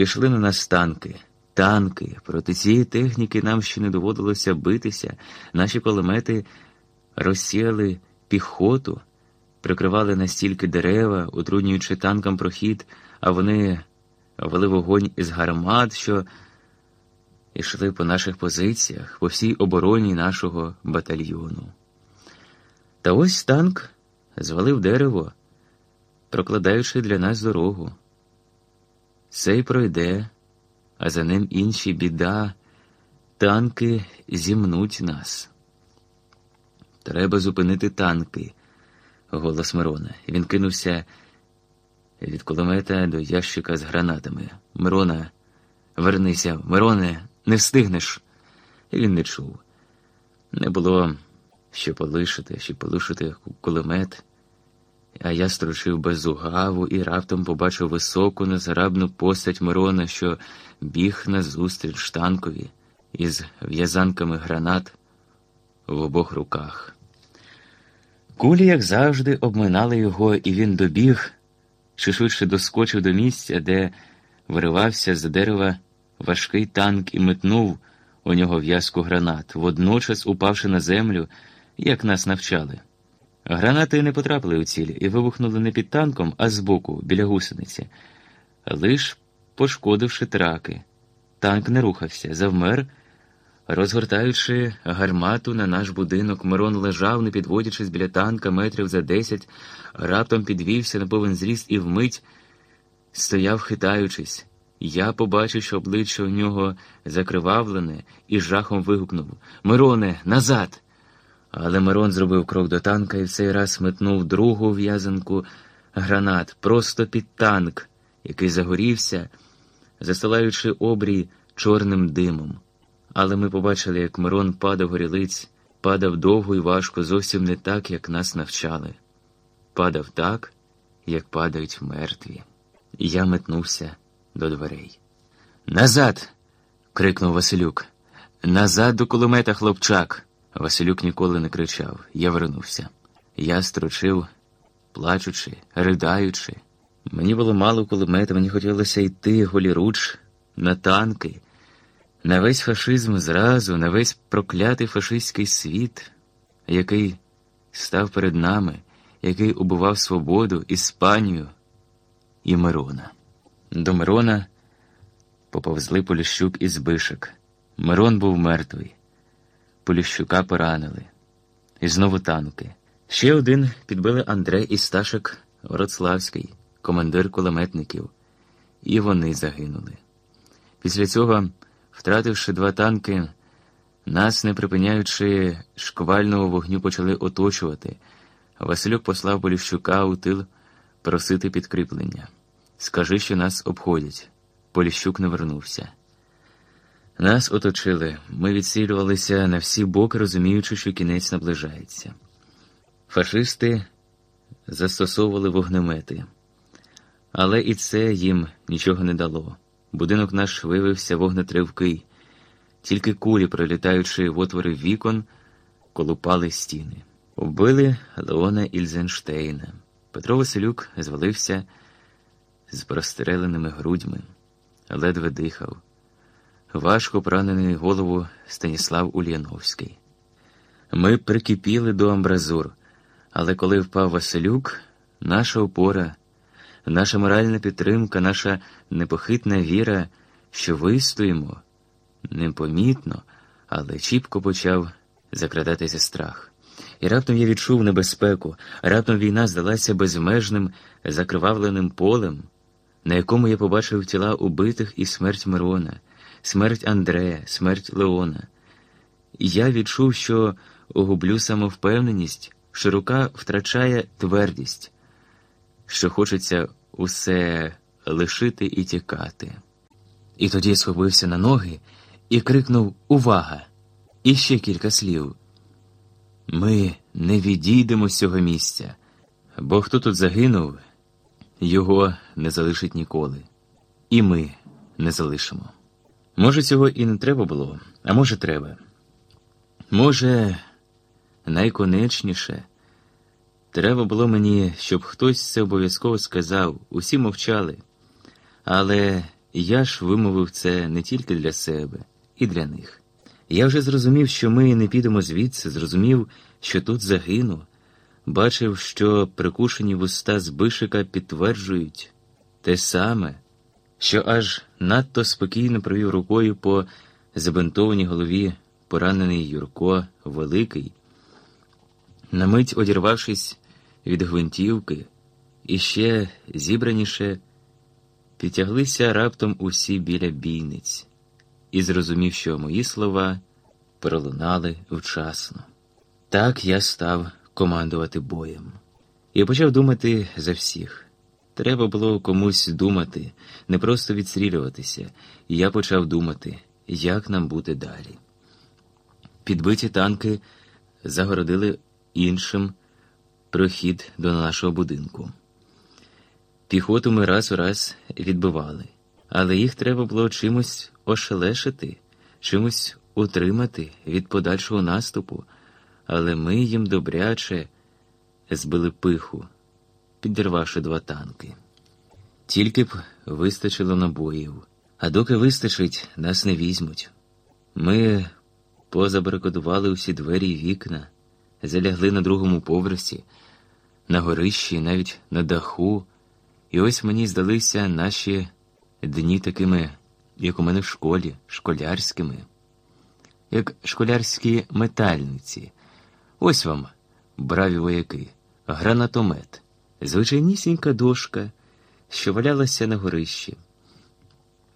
Пішли на нас танки. Танки. Проти цієї техніки нам ще не доводилося битися. Наші кулемети розсіяли піхоту, прикривали настільки дерева, утруднюючи танкам прохід, а вони вели вогонь із гармат, що йшли по наших позиціях, по всій обороні нашого батальйону. Та ось танк звалив дерево, прокладаючи для нас дорогу. Цей пройде, а за ним інші біда, танки зімнуть нас. Треба зупинити танки, голос Мирона. Він кинувся від кулемета до ящика з гранатами. Мирона, вернися, Мироне, не встигнеш. Він не чув. Не було що полишити, що полишити кулемет. А я строчив безугаву і раптом побачив високу, незграбну постать Мирона, що біг назустріч танкові із в'язанками гранат в обох руках. Кулі, як завжди, обминали його, і він добіг, чи швидше доскочив до місця, де виривався з дерева важкий танк і метнув у нього в'язку гранат, водночас упавши на землю, як нас навчали. Гранати не потрапили у ціль і вибухнули не під танком, а збоку, біля гусениці, лиш пошкодивши траки. Танк не рухався, завмер. Розгортаючи гармату на наш будинок, Мирон лежав, не підводячись біля танка метрів за десять, раптом підвівся на повен зріст і вмить стояв, хитаючись. Я побачив, що обличчя у нього закривавлене, і жахом вигукнув Мироне, назад! Але Мирон зробив крок до танка і в цей раз метнув другу в'язанку гранат просто під танк, який загорівся, застилаючи обрій чорним димом. Але ми побачили, як Мирон падав горілиць, падав довго і важко, зовсім не так, як нас навчали. Падав так, як падають мертві. І я метнувся до дверей. Назад. крикнув Василюк. Назад до кулемета, хлопчак. Василюк ніколи не кричав. Я вернувся. Я строчив, плачучи, ридаючи. Мені було мало кулемета, мені хотілося йти голіруч на танки, на весь фашизм зразу, на весь проклятий фашистський світ, який став перед нами, який убивав свободу, Іспанію і Мирона. До Мирона поповзли Поліщук і Збишек. Мирон був мертвий. Поліщука поранили. І знову танки. Ще один підбили Андрей і Сташек Вроцлавський, командир кулеметників, і вони загинули. Після цього, втративши два танки, нас, не припиняючи шквального вогню, почали оточувати. Василюк послав Поліщука у тил просити підкріплення. Скажи, що нас обходять. Поліщук не вернувся. Нас оточили, ми відсілювалися на всі боки, розуміючи, що кінець наближається. Фашисти застосовували вогнемети, але і це їм нічого не дало. Будинок наш виявився вогнетривкий, тільки кулі, пролітаючи в отвори вікон, колупали стіни. Вбили Леона Ільзенштейна. Петро Василюк звалився з простреленими грудьми, ледве дихав. Важко поранений голову Станіслав Ульяновський. Ми прикипіли до амбразур, але коли впав Василюк, наша опора, наша моральна підтримка, наша непохитна віра, що вистоїмо, непомітно, але чіпко почав закрадатися страх. І раптом я відчув небезпеку, раптом війна здалася безмежним закривавленим полем, на якому я побачив тіла убитих і смерть Мирона смерть Андрея, смерть Леона. Я відчув, що гублю самовпевненість, що рука втрачає твердість, що хочеться усе лишити і тікати. І тоді схопився на ноги і крикнув Увага! І ще кілька слів. Ми не відійдемо з цього місця, бо хто тут загинув, його не залишить ніколи, і ми не залишимо. Може, цього і не треба було, а може, треба. Може, найконечніше, треба було мені, щоб хтось це обов'язково сказав, усі мовчали. Але Я ж вимовив це не тільки для себе, і для них. Я вже зрозумів, що ми не підемо звідси, зрозумів, що тут загину, бачив, що прикушені вуста Збишика підтверджують те саме, що аж надто спокійно провів рукою по забинтованій голові поранений Юрко Великий, на мить одірвавшись від гвинтівки, і ще зібраніше підтяглися раптом усі біля бійниць, і зрозумів, що мої слова пролунали вчасно. Так я став командувати боєм. І почав думати за всіх. Треба було комусь думати, не просто відстрілюватися, і я почав думати, як нам бути далі. Підбиті танки загородили іншим прохід до нашого будинку. Піхоту ми раз у раз відбивали, але їх треба було чимось ошелешити, чимось утримати від подальшого наступу, але ми їм добряче збили пиху, підірвавши два танки. Тільки б вистачило набоїв, а доки вистачить, нас не візьмуть. Ми позабарикодували усі двері й вікна, залягли на другому поверсі, на горищі, навіть на даху. І ось мені здалися наші дні такими, як у мене в школі, школярськими, як школярські метальниці. Ось вам, браві вояки, гранатомет, звичайнісінька дошка, що валялася на горищі.